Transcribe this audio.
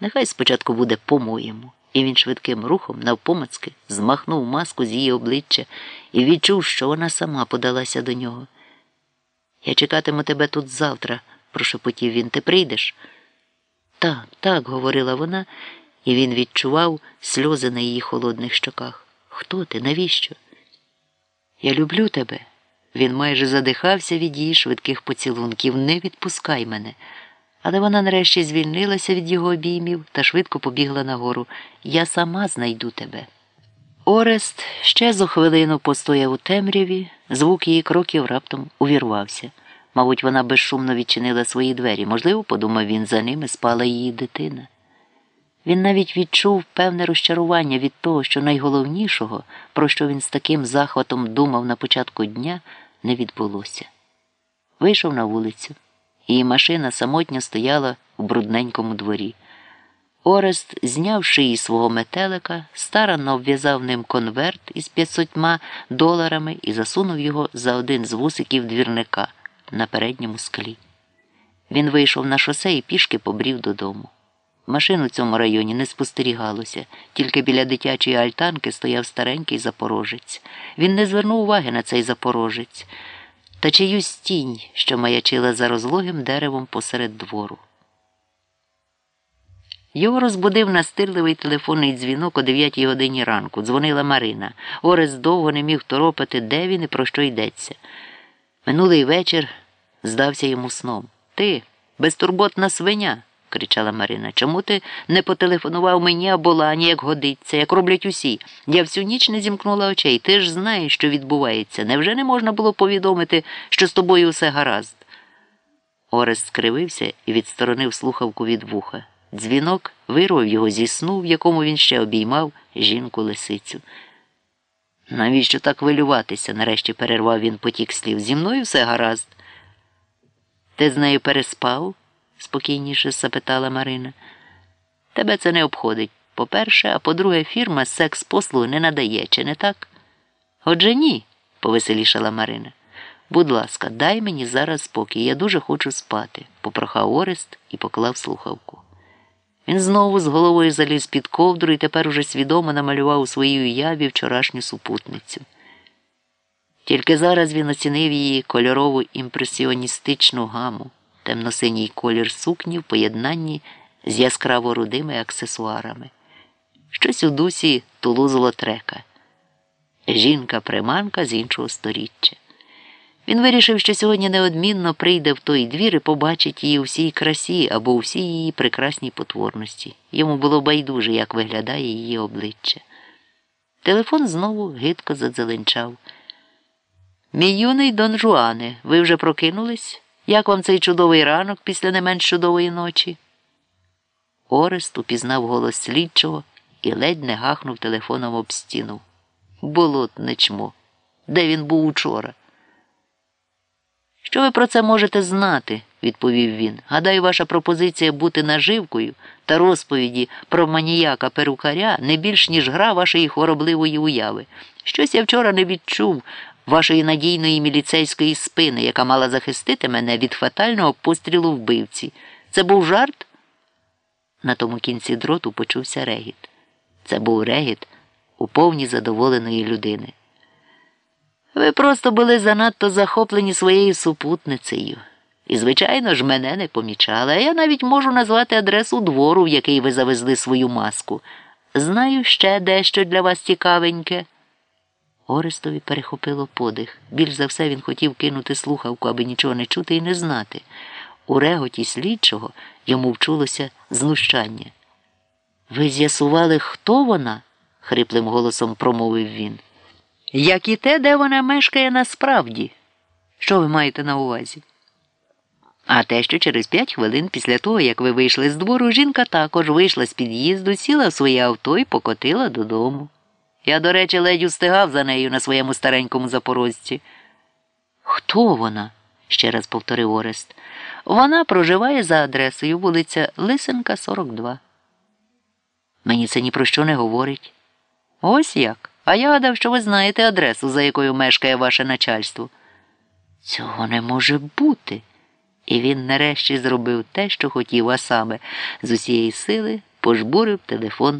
Нехай спочатку буде по-моєму. І він швидким рухом, навпомацки, змахнув маску з її обличчя і відчув, що вона сама подалася до нього. Я чекатиму тебе тут завтра, прошепотів він. Ти прийдеш? Так, так, говорила вона, і він відчував сльози на її холодних щоках. Хто ти? Навіщо? Я люблю тебе. Він майже задихався від її швидких поцілунків. Не відпускай мене. Але вона нарешті звільнилася від його обіймів та швидко побігла нагору. Я сама знайду тебе. Орест ще зо хвилину постояв у темряві, звук її кроків раптом увірвався. Мабуть, вона безшумно відчинила свої двері. Можливо, подумав він, за ними спала її дитина. Він навіть відчув певне розчарування від того, що найголовнішого, про що він з таким захватом думав на початку дня, не відбулося. Вийшов на вулицю. Її машина самотньо стояла в брудненькому дворі. Орест, зняв шиї свого метелика, старанно обв'язав ним конверт із 500 доларами і засунув його за один з вусиків двірника на передньому склі. Він вийшов на шосе і пішки побрів додому. Машин у цьому районі не спостерігалося, тільки біля дитячої альтанки стояв старенький запорожець. Він не звернув уваги на цей запорожець та чиюсь тінь, що маячила за розлогим деревом посеред двору. Його розбудив настирливий телефонний дзвінок о 9 годині ранку. Дзвонила Марина. Орес довго не міг торопити, де він і про що йдеться. Минулий вечір здався йому сном. Ти, безтурботна свиня, кричала Марина. Чому ти не потелефонував мені або лані, як годиться, як роблять усі? Я всю ніч не зімкнула очей. Ти ж знаєш, що відбувається. Невже не можна було повідомити, що з тобою все гаразд? Орест скривився і відсторонив слухавку від вуха. Дзвінок вирвав його зі сну, в якому він ще обіймав жінку лисицю. Навіщо так хвилюватися? нарешті перервав він потік слів. Зі мною все гаразд. Ти з нею переспав? Спокійніше запитала Марина. Тебе це не обходить. По-перше, а по-друге, фірма секс послуги не надає, чи не так? Отже ні, повеселішала Марина. Будь ласка, дай мені зараз спокій. Я дуже хочу спати, попрохав Орест і поклав слухавку. Він знову з головою заліз під ковдру і тепер уже свідомо намалював у своїй уяві вчорашню супутницю. Тільки зараз він оцінив її кольорову імпресіоністичну гаму, темно-синій колір сукні в поєднанні з яскраво рудими аксесуарами. Щось у дусі тулузило трека. Жінка приманка з іншого сторіччя. Він вирішив, що сьогодні неодмінно прийде в той двір і побачить її у всій красі або у всій її прекрасній потворності. Йому було байдуже, як виглядає її обличчя. Телефон знову гидко задзеленчав. Мій юний Дон Жуане, ви вже прокинулись? Як вам цей чудовий ранок після не менш чудової ночі? Орест упізнав голос слідчого і ледь не гахнув телефоном об стіну. Болотне чмо. Де він був учора? Що ви про це можете знати? відповів він. Гадаю, ваша пропозиція бути наживкою та розповіді про маніяка перукаря не більш, ніж гра вашої хворобливої уяви. Щось я вчора не відчув вашої надійної міліцейської спини, яка мала захистити мене від фатального пострілу вбивці. Це був жарт? На тому кінці дроту почувся регіт. Це був регіт у повні задоволеної людини. Ви просто були занадто захоплені своєю супутницею. І, звичайно ж, мене не помічали, а я навіть можу назвати адресу двору, в який ви завезли свою маску. Знаю ще дещо для вас цікавеньке. Орестові перехопило подих. Більш за все він хотів кинути слухавку, аби нічого не чути і не знати. У реготі слідчого йому вчулося знущання. Ви з'ясували, хто вона? хриплим голосом промовив він. Як і те, де вона мешкає насправді. Що ви маєте на увазі? А те, що через п'ять хвилин після того, як ви вийшли з двору, жінка також вийшла з під'їзду, сіла в своє авто і покотила додому. Я, до речі, ледь устигав за нею на своєму старенькому запорожці. Хто вона? ще раз повторив Орест. Вона проживає за адресою вулиця Лисенка, 42. Мені це ні про що не говорить. Ось як. А я гадав, що ви знаєте адресу, за якою мешкає ваше начальство. Цього не може бути. І він нарешті зробив те, що хотів, а саме з усієї сили пожбурив телефон